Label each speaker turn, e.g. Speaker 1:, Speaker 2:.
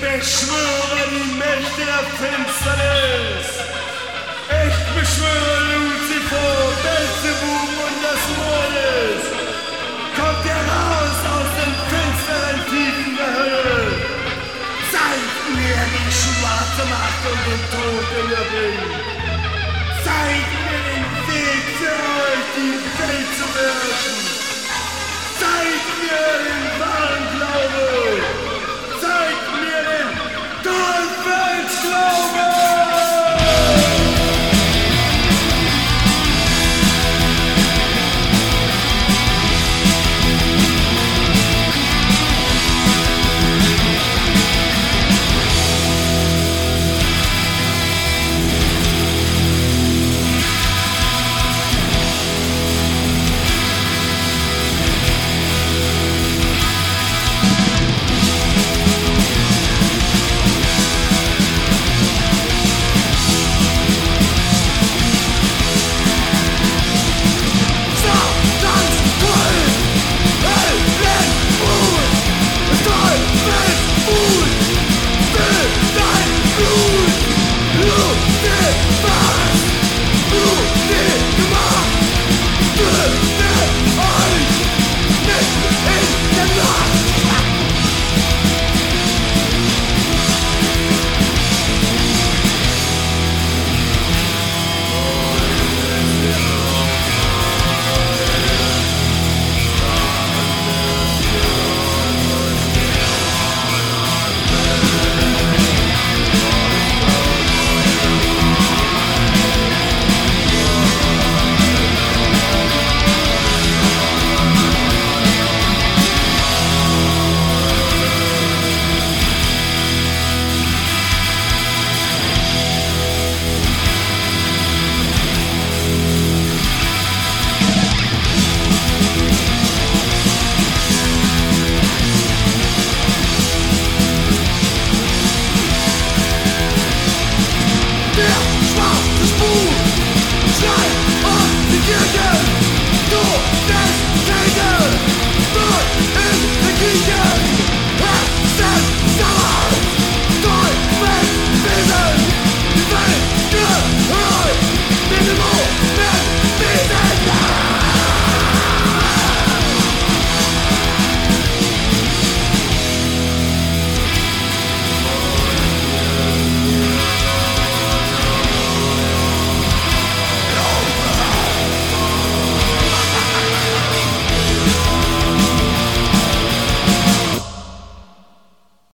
Speaker 1: beschwöre die Mächte der Finsternis. Ich beschwöre Lucifer, Belzebub und das Mordes. Kommt heraus aus den finsteren Tiefen der Hölle. Seid mir die schwarze Macht und den Tod in der Ring. Seid mir den